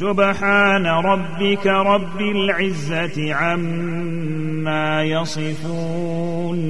سبحان ربك رب العزة عما يصفون.